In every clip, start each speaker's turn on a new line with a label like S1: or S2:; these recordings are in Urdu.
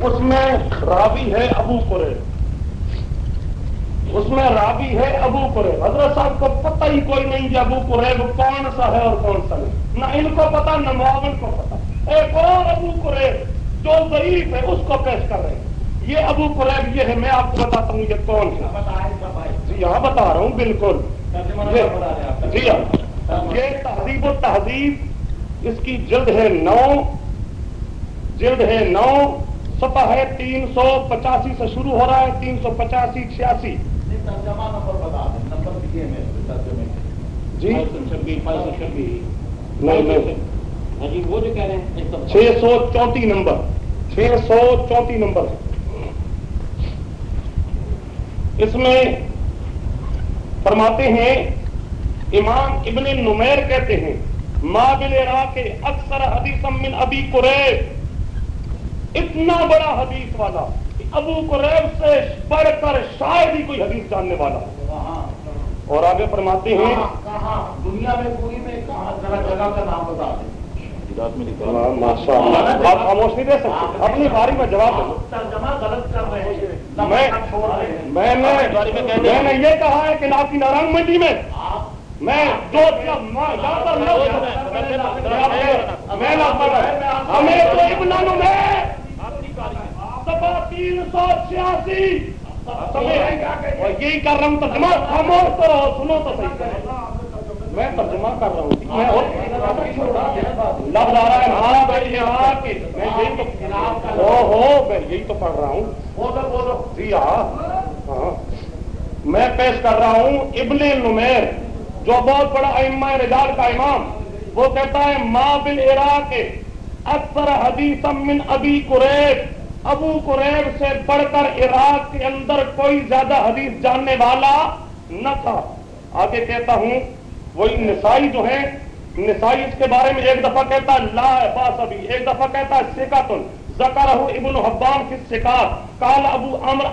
S1: اس میں راوی ہے ابو قرے۔ اس میں راوی ہے ابو قریب حضرت صاحب کو پتہ ہی کوئی نہیں کہ ابو قریب کون سا ہے اور کون سا نہیں۔ نہ ان کو پتا نہ معاون کو پتا ایک اور ابو قریب جو ضعیف ہے اس کو پیش کر رہے ہیں۔ یہ ابو قریب یہ ہے میں آپ کو بتاتا ہوں یہ کون ہے۔ جی ہاں بتا رہا ہوں بالکل۔ جی ہاں۔ یہ تہذیب و تہذیب اس کی جلد ہے نو۔ جلد ہے نو۔ سپا ہے تین سو پچاسی سے شروع ہو رہا ہے تین سو پچاسی چھیاسی۔ جی؟ چھ سو چونتی نمبر۔ چھ سو چونتی نمبر۔ اس میں فرماتے ہیں امام ابن نمیر کہتے ہیں مابل را کے اکثر حدیث من ابی قریب۔ اتنا بڑا حدیث والا ابو قریب سے بڑھ کر شاید ہی کوئی حدیث جاننے والا۔ اور آگے فرماتے ہیں
S2: دنیا میں پوری میں کہاں؟ جگہ کا نام بتا دیں۔
S1: ماشاء اللہ آپ خاموش نہیں دے سکتے۔ اپنی باری میں جواب دیں
S2: ترجمہ غلط کر رہے ہیں۔
S1: میں میں نے یہ کہا ہے کہ آپ کی نارائن منڈی میں میں جو ہمیں تو ابن میں سفا چھیاسی یہی کر رہا ہوں ترجمہ خاموش تو رہو سنو تو صحیح۔ میں ترجمہ کر رہا ہوں۔ لفظ آ رہا ہے ہاں بھائی ہاں کہ میں یہی تو ہو میں یہی تو پڑھ رہا ہوں۔ جی ہاں ہاں۔ میں پیش کر رہا ہوں ابن نمیر جو بہت بڑا اما رجال کا امام۔ وہ کہتا ہے ما بل عراق اکثر حدیث من ابی قریب۔ ابو قریب سے بڑھ کر عراق کے اندر کوئی زیادہ حدیث جاننے والا نہ تھا۔ آگے کہتا ہوں، وہی نسائی جو ہے نسائی اس کے بارے میں ایک دفعہ کہتا ہے، لا باس ابھی۔ ایک دفعہ کہتا ہے سکاتن زکر ابن حبان کی السکات کال ابو امر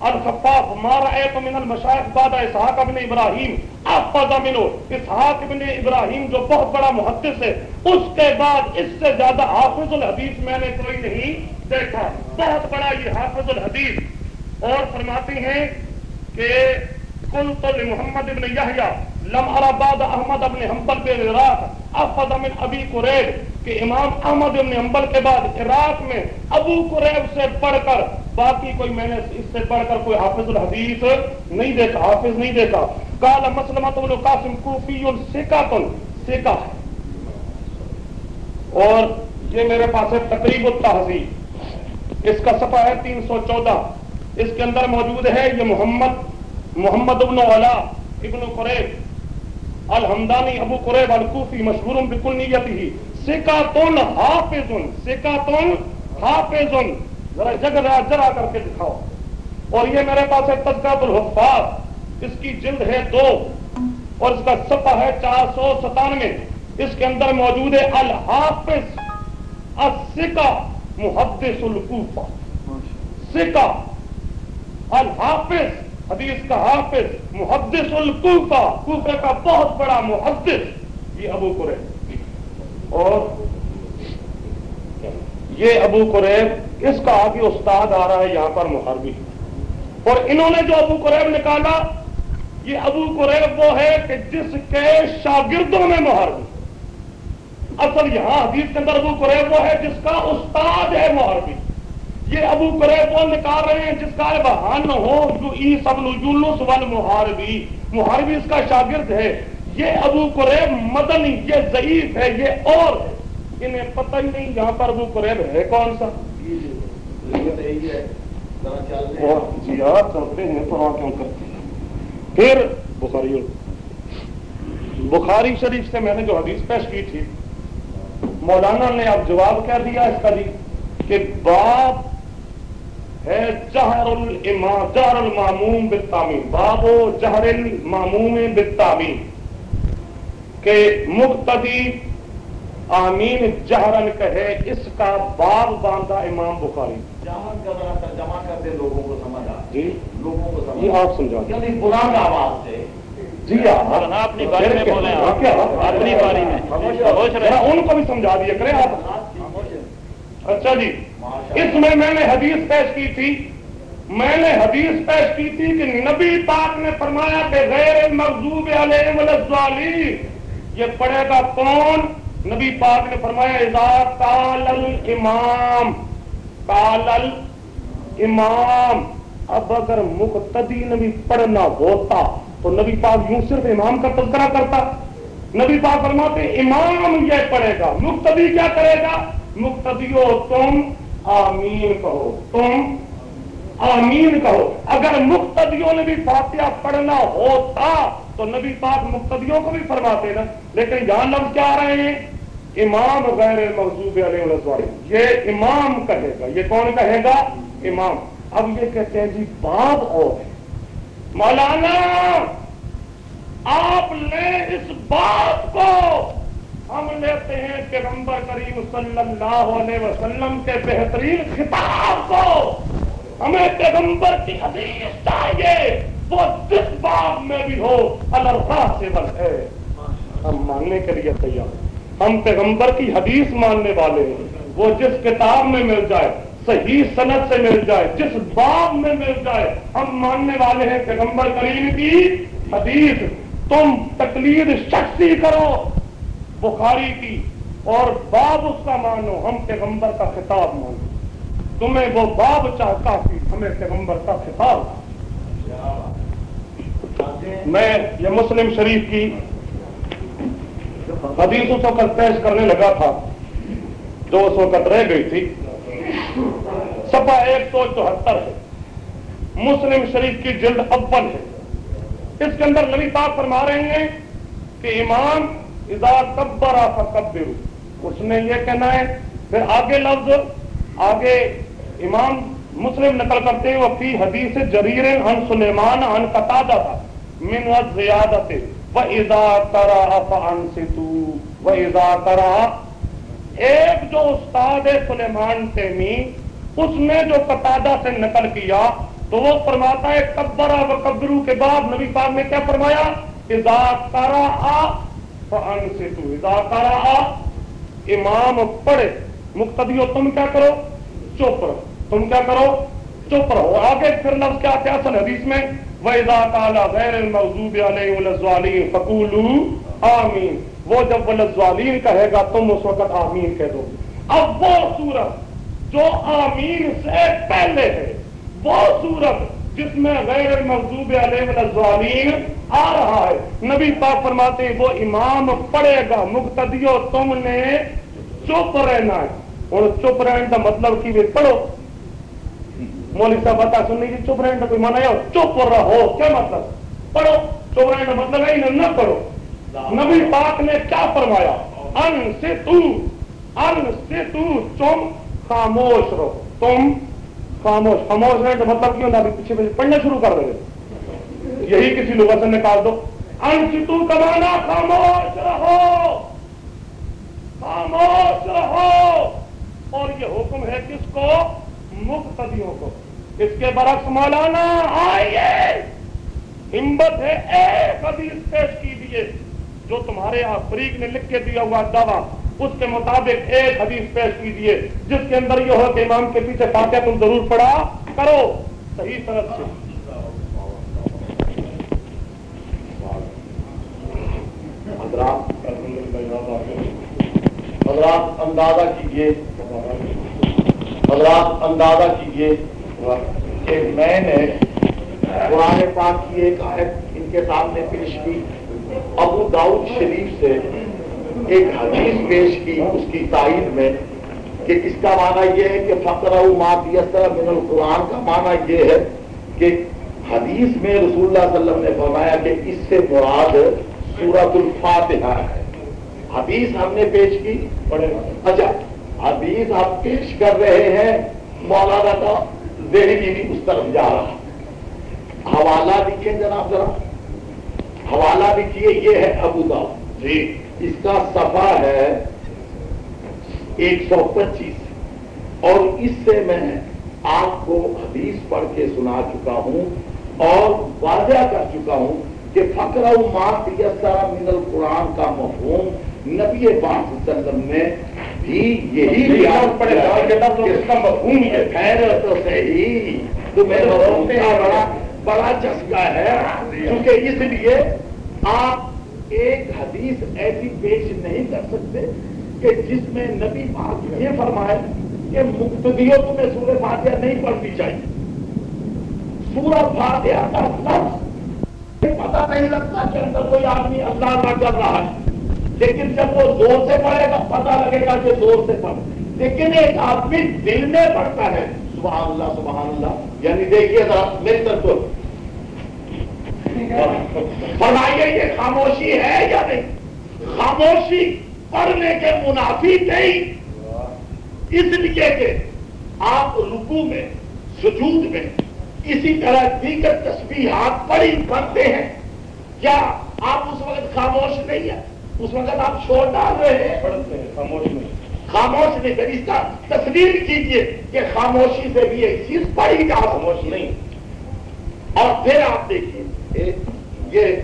S1: الخفاف ما رأيت من المشایخ بعد اسحاق ابن ابراہیم؟ احفظ منه اسحاق ابن ابراہیم جو بہت بڑا محدث ہے، اس کے بعد اس سے زیادہ حافظ الحدیث میں نے کوئی نہیں دیکھا۔ بہت بڑا یہ حافظ الحدیث۔ اور فرماتے ہیں کہ کل تو محمد ابن یحییٰ، لم ارباد احمد ابن حنبل بن عراق افضل من ابی قریب. کہ امام احمد ابن حنبل کے بعد عراق میں ابو قریب سے پڑھ کر باقی کوئی میں نے اس سے پڑھ کر کوئی حافظ الحدیث نہیں دیکھا، حافظ نہیں دیکھا۔ قال مسلمہ ابن قاسم، کوفی سکاتن سکا ہے۔ اور یہ میرے پاس ہے تقریب التہذیب اس کا صفحہ ہے تین سو چودہ۔ اس کے اندر موجود ہے یہ محمد محمد ابن علا ابن قریب۔ الحمدانی ابو قریب الکوفی مشہور بکل نیت ہی۔ سکاتن حافظن سکاتن حافظن ذرا جگہ جرا کر کے دکھاؤ۔ اور یہ میرے پاس ہے تذکرۃ الحفاظ۔ اس کی جلد ہے دو۔ اور اس کا صفحہ ہے چار سو ستانوے۔ اس کے اندر موجود ہے الحافظ السکا محدث الکوفہ۔ سکا الحافظ، حدیث کا حافظ، محدث الکوفہ۔ کوفے کا بہت بڑا محدث۔ یہ ابو قریب اور یہ ابو قریب، اس کا آگے استاد آ رہا ہے یہاں پر محربی اور انہوں نے جو ابو قریب نکالا، یہ ابو قریب وہ ہے کہ جس کے شاگردوں میں محربی اصل یہاں حدیث کے اندر ابو قریب وہ ہے جس کا استاد ہے محربی یہ ابو قریب وہ نکال رہے ہیں جس کا بہان ہو جو ای سب نجولس ول محاربی۔ محاربی اس کا شاگرد ہے۔ یہ ابو قریب مدنی، یہ ضعیف ہے، یہ اور ہے۔ انہیں پتہ ہی نہیں یہاں پر ابو قریب ہے کون سا؟ جی ہاں چلتے ہیں تو کیوں کرتے ہیں؟ پھر بخاری بخاری شریف سے میں نے جو حدیث پیش کی تھی مولانا نے اب جواب کیا دیا اس کا جی کہ باپ ہے جہر الامام جہر الماموم بالتامین باب و جہر الماموم بالتامین کہ مقتدی آمین جہرن کہے اس کا باب باندھا امام بخاری۔
S2: جہر کا ذرا ترجمہ کر دے لوگوں کو سمجھ آ۔
S1: جی۔
S2: لوگوں کو سمجھ
S1: یہ آپ سمجھا
S2: یعنی بلند آواز سے۔
S1: جی ہاں
S3: اپنی باری میں بولیں اپنی باری میں۔
S1: ان کو بھی سمجھا دیا کریں آپ۔ اچھا جی۔ اس میں میں نے حدیث پیش کی تھی۔ میں نے حدیث پیش کی تھی کہ نبی پاک نے فرمایا کہ غیر مغضوب علیہ یہ پڑھے گا کون؟ نبی پاک نے فرمایا، اذا قال الامام قال الامام. اب اگر مقتدی نبی پڑھنا ہوتا تو نبی پاک یوں صرف امام کا تذکرہ کرتا۔ نبی پاک فرماتے، امام یہ پڑھے گا، مقتدی کیا کرے گا؟ مقتدیو، تم آمین کہو، تم آمین کہو۔ اگر مقتدیوں نے بھی فاتحہ پڑھنا ہوتا تو نبی پاک مقتدیوں کو بھی فرماتے نا۔ لیکن یہاں لفظ کیا رہے ہیں امام غیر محضوب علیہ یہ امام کہے گا۔ یہ کون کہے گا؟ امام۔ اب یہ کہتے ہیں جی باب اور ہے۔ مولانا، آپ نے اس بات کو۔ ہم لیتے ہیں کہ نمبر کریم صلی اللہ علیہ وسلم کے بہترین خطاب کو۔ ہمیں پیغمبر کی حدیث چاہیے۔ وہ جس باب میں بھی ہو، اللہ سے بل ہے۔ ہم ماننے کے لیے تیار ہم پیغمبر کی حدیث ماننے والے ہیں۔ وہ جس کتاب میں مل جائے صحیح صنعت سے مل جائے جس باب میں مل جائے ہم ماننے والے ہیں پیغمبر کریم کی حدیث۔ تم تقلید شخصی کرو بخاری کی اور باب اس کا مانو ہم پیغمبر کا خطاب مانو تمہیں وہ باب چاہتا تھی ہمیں پیغمبر کا خطاب۔ میں یہ مسلم شریف کی حدیث اس وقت پیش کرنے لگا تھا۔ جو اس وقت رہ گئی تھی۔ سفا ایک سو چوہتر ہے۔ مسلم شریف کی جلد اول ہے۔ اس کے اندر نبی پاک فرما رہے ہیں کہ امام اذا کبر فکبرو اس نے یہ کہنا ہے۔ پھر آگے لفظ، آگے امام مسلم نقل کرتے ہیں۔ وہ فی حدیث جریر ان سلیمان ان قطع تھا۔ من زیادت و اذا کرا فان ستو و اذا کرا ایک جو استاد سلیمان تیمی اس نے جو قطادہ سے نقل کیا، تو وہ فرماتا ہے، کبرا و کبرو کے بعد نبی پاک نے کیا فرمایا؟ اذا کرا فان ستو اذا کرا امام پڑھے مقتدیو تم کیا کرو؟ چپ رہو۔ تم کیا کرو؟ چپ رہو۔ آگے پھر لفظ کیا کیا اصل حدیث میں؟ وَإِذَا قَالَ غَيْرِ الْمَغْضُوبِ عَلَيْهِ وَلَزْوَالِينَ فَقُولُوا آمین وہ جب ولزوالین کہے گا، تم اس وقت آمین کہہ دو اب وہ صورت جو آمین سے پہلے ہے، وہ صورت جس میں غیر المغضوب علیہ ولزوالین آ رہا ہے۔ نبی پاک فرماتے ہیں، وہ امام پڑھے گا۔ مقتدیو تم نے چپ رہنا ہے۔ اور چپ رہنے کا مطلب کہ پڑھو۔ مولوی صاحب بتا سننے کی جی، چپ رہنے کوئی مانا ہے؟ چپ رہو۔ کیا مطلب؟ پڑھو۔ چپ رہنے کا مطلب ہے نہ پڑھو۔ نبی پاک نے کیا فرمایا؟ ان سے تو، ان سے تو تم خاموش رہو۔ تم خاموش۔ خاموش رہنے کا مطلب کیوں؟ نہ پیچھے پیچھے پڑھنا شروع کر دے۔ یہی کسی لوگ سے نکال دو۔ ان سے تو کمانا خاموش رہو۔ خاموش رہو۔ اور یہ حکم ہے کس کو؟ مقتدیوں کو۔ اس کے برعکس مولانا، آئیے۔ ہمت ہے ایک حدیث پیش کیجیے جو تمہارے فریق نے لکھ کے دیا ہوا دعویٰ۔ اس کے مطابق ایک حدیث پیش کیجیے جس کے اندر یہ ہو کہ امام کے پیچھے فاتحہ تم ضرور پڑھا کرو۔ صحیح طرح سے۔
S2: حضرات اندازہ کیجیے حضرات اندازہ کیجیے کہ میں نے قرآن پاک کی ایک آیت ان کے سامنے پیش کی، ابو داؤد شریف سے ایک حدیث پیش کی اس کی تائید میں کہ اس کا معنی یہ ہے کہ فخر من القرآن کا معنی یہ ہے کہ حدیث میں رسول اللہ صلی اللہ علیہ وسلم نے فرمایا کہ اس سے مراد سورت الفاتحہ ہے۔ حدیث ہم نے پیش کی اچھا حدیث آپ پیش کر رہے ہیں مولانا کا ذہنی بھی اس طرف جا رہا۔ حوالہ لکھیے جناب ذرا۔ حوالہ لکھیے یہ ہے ابو دا جی۔ اس کا صفحہ ہے ایک سو پچیس۔ اور اس سے میں آپ کو حدیث پڑھ کے سنا چکا ہوں اور واضح کر چکا ہوں کہ فکر من القرآن کا مفہوم نبی پاک وسلم نے بھی یہی
S1: پڑے اس کا مفہوم یہ
S2: خیر تو صحیح مفہوم کا بڑا بڑا چسکا ہے۔ کیونکہ اس لیے آپ ایک حدیث ایسی پیش نہیں کر سکتے کہ جس میں نبی پاک یہ فرمائے کہ مقتدیوں تمہیں سورہ فاتحہ نہیں پڑھنی چاہیے۔ سورہ فاتحہ کا لفظ پتا نہیں لگتا کہ اندر کوئی آدمی اللہ اللہ کر رہا ہے۔ لیکن جب وہ زور سے پڑھے گا پتا لگے گا کہ زور سے پڑھ لیکن ایک آدمی دل میں پڑھتا ہے، سبحان اللہ سبحان اللہ۔ یعنی دیکھیے ذرا میری طرف تو فرمائیے یہ خاموشی ہے یا نہیں؟ خاموشی پڑھنے کے منافی نہیں۔ اس لیے کہ آپ رکو میں، سجود میں اسی طرح دیگر تصویرات پڑی پڑھتے ہیں۔ کیا آپ اس وقت خاموش نہیں ہیں؟ اس وقت آپ چھوڑ ڈال رہے ہیں۔
S1: خاموش نہیں۔
S2: خاموش نہیں کا تصویر کیجیے کہ خاموشی سے بھی ایک چیز پڑھی جا
S1: خاموش نہیں۔
S2: اور پھر آپ دیکھیے یہ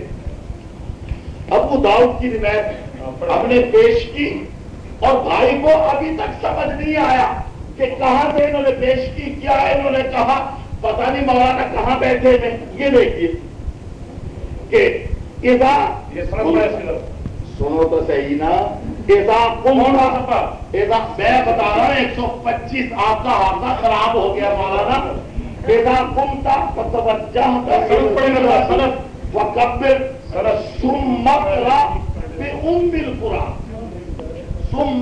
S2: ابو داؤد کی روایت ہم نے پیش کی اور بھائی کو ابھی تک سمجھ نہیں آیا کہ کہاں سے انہوں نے پیش کی کیا انہوں نے کہا پتا نہیں مولانا کہاں بیٹھے ہیں۔ یہ دیکھیے کہ سنو تو صحیح نا ایسا ایسا میں بتا رہا ہوں ایک سو پچیس آپ کا حادثہ خراب ہو گیا مولانا۔ ایسا کم تھا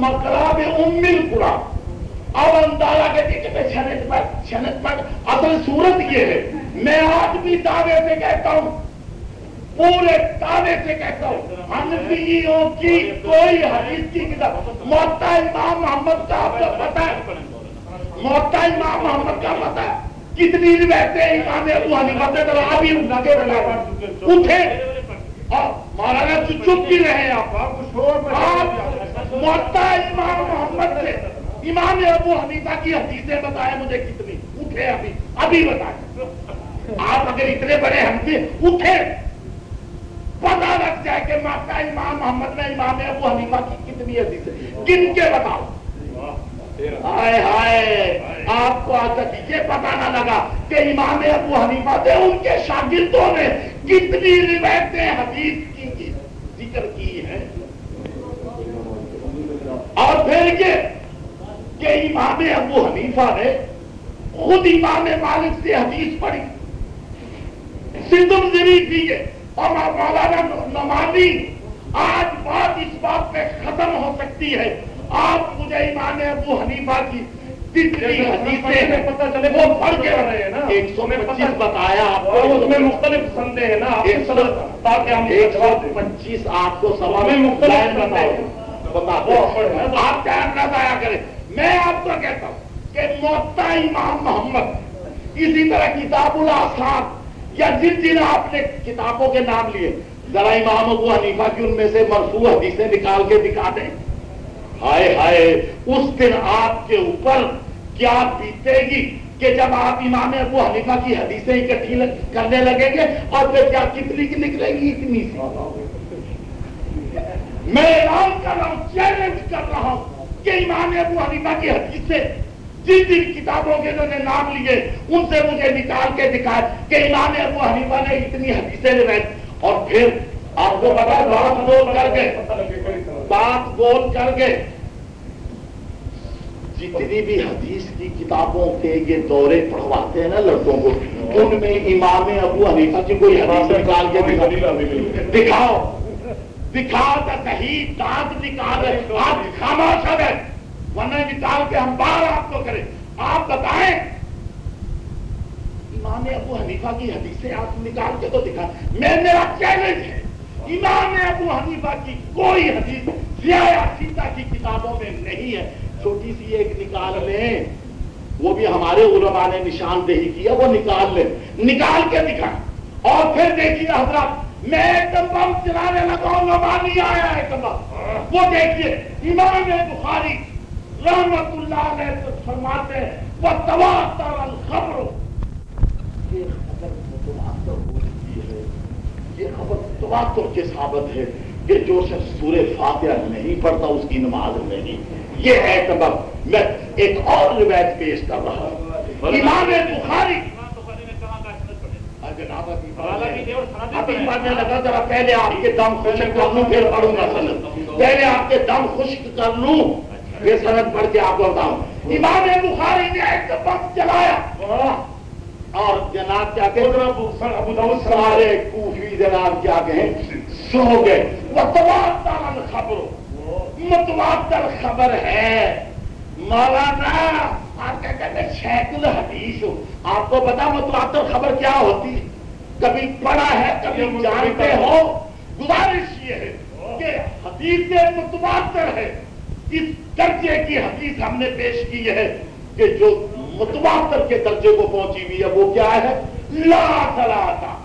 S2: مکرا بے ام پورا اب اندازہ کرتے کہ پر پر اصل صورت یہ ہے۔ میں آج بھی دعوے سے کہتا ہوں پورے دعوے سے کہتا ہوں۔ انبیوں کی کوئی حدیث کی کتاب۔ موتا امام محمد کا آپ کو پتا ہے۔ موتا امام محمد کا پتا ہے۔ کتنی روایتیں امام ابو حنیفہ سے تو آپ ہی لگے بنا اٹھے۔ اور مولانا چپ بھی رہے آپ۔ موتا امام محمد سے امام ابو حنیفہ کی حدیثیں بتائے مجھے کتنی۔ اٹھے ابھی۔ ابھی بتائے آپ اگر اتنے بڑے ہم سے اٹھے۔ پتا لگ جائے کہ ماتا امام محمد نے امام ابو حنیفہ کی کتنی حدیثیں گن کے بتاؤ۔ ہائے ہائے، آپ کو آج تک یہ پتا نہ لگا کہ امام ابو حنیفہ سے ان کے شاگردوں نے کتنی روایتیں حدیث کی ذکر کی ہے اور پھر یہ کہ امام ابو حنیفہ نے خود امام مالک سے حدیث پڑھی۔ سندم زری کی ہے اور مولانا نمازی آج بات اس بات پہ ختم ہو سکتی ہے۔ آپ مجھے امام ابو حنیفہ کی ایک سو میں پچیس بتایا آپ کو۔
S1: اس میں مختلف سندے ہیں نا۔
S2: تاکہ ہم ایک سو پچیس آپ کو سوا میں مختلف بتاؤ۔ آپ کریں۔ میں آپ کو کہتا ہوں کہ موتا امام محمد اسی طرح کتاب الاسان یا جن جن آپ نے کتابوں کے نام لیے، ذرا امام ابو حنیفہ کی ان میں سے مرفوع حدیثیں نکال کے دکھا دیں۔ ہائے ہائے، اس دن آپ کے اوپر کیا بیتے گی کہ جب آپ امام ابو حنیفہ کی حدیثیں اکٹھی کرنے لگیں گے اور پھر کیا کتنی کی نکلے گی اتنی سی؟ میں اعلان کر رہا ہوں چیلنج کر رہا ہوں کہ امام ابو حنیفہ کی حدیث سے جن جن کتابوں کے انہوں نے نام لیے، ان سے مجھے نکال کے دکھائے کہ امام ابو حنیفہ نے اتنی حدیثیں روایت اور پھر آپ کو پتا بات بول کر کے بات بول کر کے جتنی بھی حدیث کی کتابوں کے یہ دورے پڑھواتے ہیں نا لڑکوں کو، ان میں امام ابو حنیفہ کی کوئی حدیث نکال کے دکھاؤ۔ دکھا تو صحیح دانت نکال آپ خاموش ہو گئے۔ ورنہ نکال کے ہم بار آپ کو کریں۔ آپ بتائیں۔ امام ابو حنیفہ کی حدیثیں آپ نکال کے تو دکھا۔ میں میرا چیلنج ہے۔ امام ابو حنیفہ کی کوئی حدیث سیاہ سیتا کی کتابوں میں نہیں ہے۔ چھوٹی سی ایک نکال لیں۔ وہ بھی ہمارے علماء نے نشاندہی کیا وہ نکال لیں۔ نکال کے دکھائیں۔ اور پھر دیکھیے حضرات، میں ایک دم بم چلانے لگا ہوں نہیں آیا ہے کباب وہ دیکھیے، امام بخاری رحمت اللہ علیہ فرماتے ہیں وہ تواتر الخبر۔ یہ خبر متواتر ہو چکی ہے۔ یہ خبر تواتر کے ثابت ہے کہ جو شخص سورہ فاتحہ نہیں پڑھتا اس کی نماز نہیں۔ یہ ہے سبب میں ایک اور روایت پیش کر رہا ہوں۔ امام بخاری لگا ذرا پہلے آپ کے دم خشک کر لوں پھر پڑھوں گا سند۔ پہلے آپ کے دم خشک کر لوں۔ پھر سند پڑھ کے آپ کو بتاؤں۔ امام بخاری نے ایک وقت چلایا۔ اور جناب کیا کہ سارے کوفی جناب کیا کہیں سو گئے متواتر خبر متواتر خبر ہے۔ مولانا آپ کیا کہتے ہیں شیخ الحدیث آپ کو پتا متواتر خبر کیا ہوتی کبھی پڑھا ہے کبھی جانتے ہو۔ گزارش یہ ہے کہ حدیث متواتر ہے۔ اس درجے کی حدیث ہم نے پیش کی ہے کہ جو متواتر کے درجے کو پہنچی ہوئی ہے وہ کیا ہے؟ لا سلاتا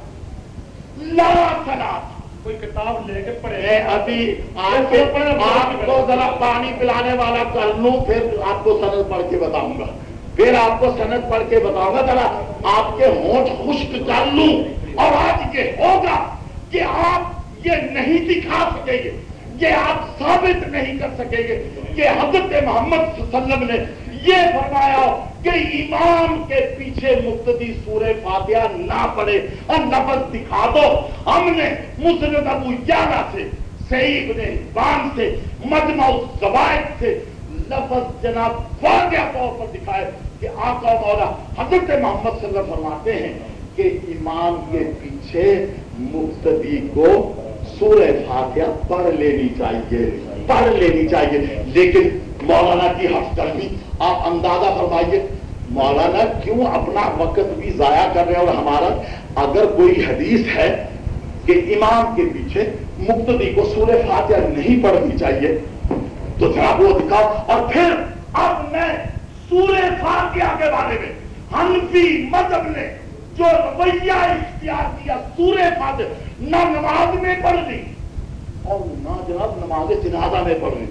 S2: لا سلاتا
S1: کوئی کتاب لے کے پڑھے۔
S2: ابھی آپ کو ذرا پانی پلانے والا کر لوں پھر آپ کو سند پڑھ کے بتاؤں گا۔ پھر آپ کو سند پڑھ کے بتاؤں گا ذرا آپ کے ہونٹ خشک کر لوں۔ اور آج یہ ہوگا کہ آپ یہ نہیں دکھا سکیں گے۔ یہ آپ ثابت نہیں کر سکیں گے کہ حضرت محمد صلی اللہ علیہ وسلم نے یہ فرمایا کہ ایمان کے پیچھے مقتدی سورہ فاتحہ نہ پڑے اور نفس دکھا دو۔ ہم نے مسلم ابو یانا سے، سعید نے بان سے، مجمع زوائد سے لفظ جناب واضح طور پر دکھائے کہ آقا مولا حضرت محمد صلی اللہ علیہ وسلم فرماتے ہیں کہ ایمان کے پیچھے مقتدی کو سورہ فاتحہ پڑھ لینی چاہیے، پڑھ لینی چاہیے۔ لیکن مولانا کی حفظ کرنی، آپ اندازہ فرمائیے، مولانا کیوں اپنا وقت بھی ضائع کر رہے ہیں؟ اور ہمارا اگر کوئی حدیث ہے کہ امام کے پیچھے مقتدی کو سورہ فاتحہ نہیں پڑھنی چاہیے، تو جناب وہ دکھاؤ۔ اور پھر اب میں سورہ فاتحہ کے بارے میں ہنفی مذہب نے جو رویہ اختیار کیا سورہ فاتحہ نہ نماز میں پڑھ لی اور نہ جناب نماز جنازہ میں پڑھ لی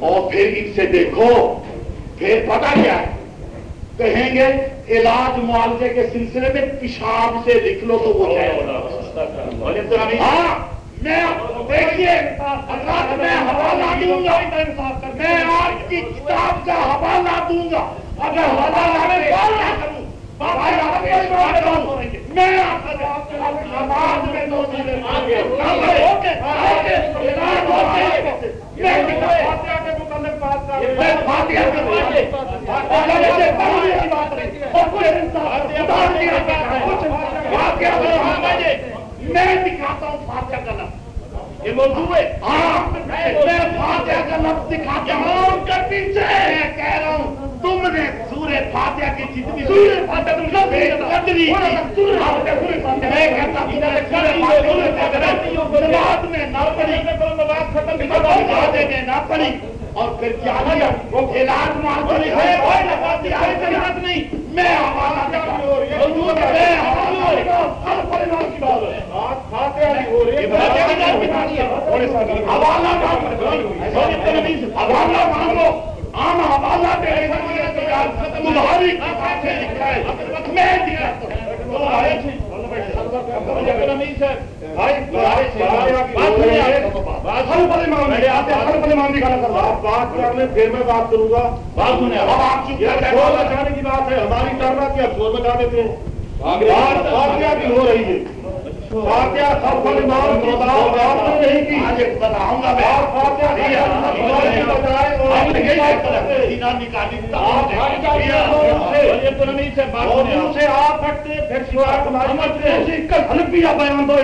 S2: اور پھر ان سے دیکھو پھر پتا کیا ہے؟ کہیں گے علاج معالجے کے سلسلے میں پیشاب سے لکھ لو تو وہ ہاں میں دیکھیے میں حوالہ دوں گا۔ میں آپ کی کتاب کا حوالہ دوں گا۔ اگر حوالہ کروں میں دکھاتا ہوں فاتحہ کا لفظ. یہ موضوع ہے میں فاتحہ کا لفظ دکھاتا ہوں. کر پیچھے. میں کہہ رہا ہوں نے سورہ فاتحہ کی جتنی سورہ فاتحہ تم نے بے قدری کی میں کہتا ہوں سورہ فاتحہ بعد میں نہ پڑھی بعد میں نہ پڑھی اور پھر کیا کیا وہ علاج مان ہے کوئی نہیں میں حوالہ میں حوالہ کی بات ہے بات فاتحہ کی ہو رہی ہے حوالہ مانگو عام حوالہ تمہاری میں
S1: بات کر لیں پھر میں بات کروں گا۔
S2: بات سنیں اب آپ
S1: کی بات ہے ہماری کہ اب شور بتا دیتے ہیں بات کیا ہو رہی ہے۔ فاتحہ سب کو امام بتاؤ آپ نے نہیں کی۔
S2: آج بتاؤں گا میں۔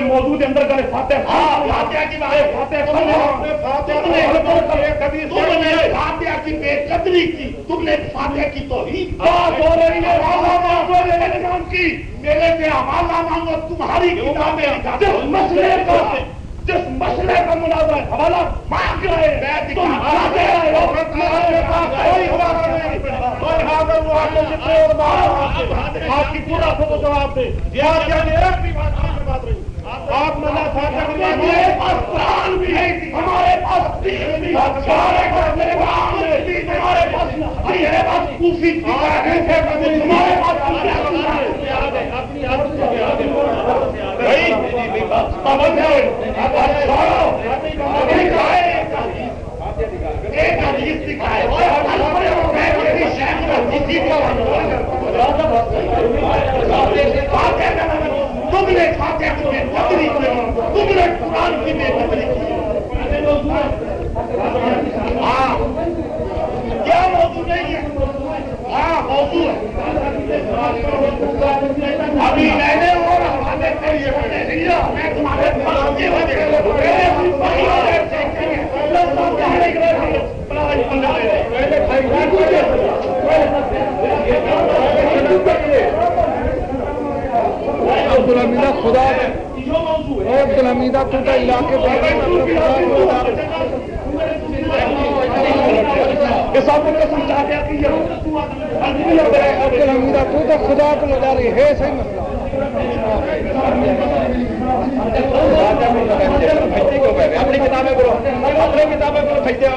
S1: موضوع کے اندر کرے فاتح
S2: فاتحہ کی بے قدری کی تم نے فاتحہ کی تو ہی
S1: بات ہو رہی ہے۔
S2: کی۔ میرے سے حوالہ مانگو تمہاری کتاب جس مسئلے کا جس مسئلے کا مناظر حوالہ مانگ رہے ہیں تم چاہتے رہے۔ ہو کوئی حوالہ نہیں۔ کوئی حاضر وہ آگے جتنے اور بات آپ کی پورا کو جواب دے کیا ایک بھی بات آخر بات رہی آپ ساتھ ہمارے پاس بھی ہے۔ ہمارے پاس بھی ہمارے پاس میرے پاس ہمارے پاس کوفی ہے۔ ہمارے پاس اپنی
S1: تم نے کھاتے تم نے قرآن کی بے قدری کی ہاں کیا موضوع نہیں ہے ہاں موضوع ہے ابھی میں نے اور ہمارے کو یہ وجہ دیا میں تمہارے پاس یہ وجہ
S4: عبدالحمیدہ خدا عبدالحمیدہ تو کا علاقے عبدالحمیدہ تو تو خدا کو لگا رہی ہے صحیح مسئلہ
S3: اپنی کتابیں کرو اپنی کتابیں کرو بھیجتے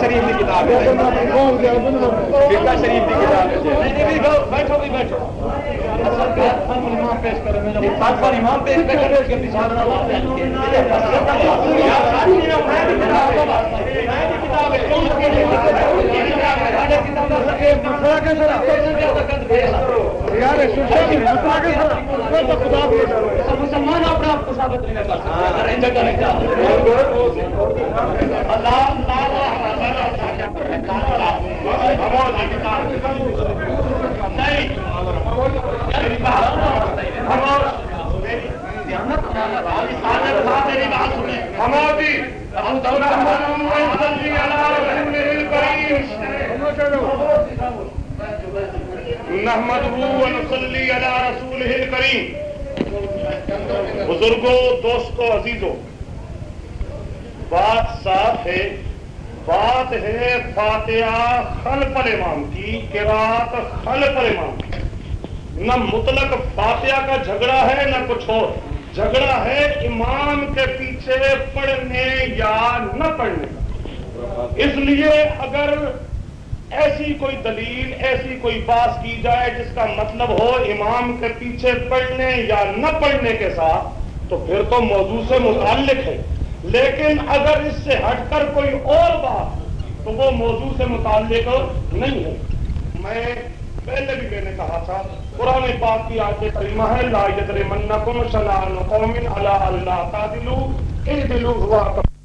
S3: شریف کی کتاب ہے فرقہ شریف کی کتاب ہے بیٹھو بھی بیٹھو امام پیش کرے اس کے مسلمان اپنا آپ کو ثابت نہیں کر
S1: نحمد ونصلی علی رسول کریم بزرگوں دوستوں عزیزوں بات صاف ہے بات ہے فاتحہ خلف الامام کی قرات خلف الامام کی نہ مطلق فاتحہ کا جھگڑا ہے، نہ کچھ اور۔ جھگڑا ہے امام کے پیچھے پڑھنے یا نہ پڑھنے کا۔ اس لیے اگر ایسی کوئی دلیل، ایسی کوئی بات کی جائے جس کا مطلب ہو امام کے پیچھے پڑھنے یا نہ پڑھنے کے ساتھ، تو پھر تو موضوع سے متعلق ہے۔ لیکن اگر اس سے ہٹ کر کوئی اور بات تو وہ موضوع سے متعلق نہیں ہے۔ میں پہلے بھی میں نے کہا تھا قرآن پاک کی آیت کریمہ ہے، لا یدر منکم شنان قوم علی اللہ تعدلو اے دلو ہوا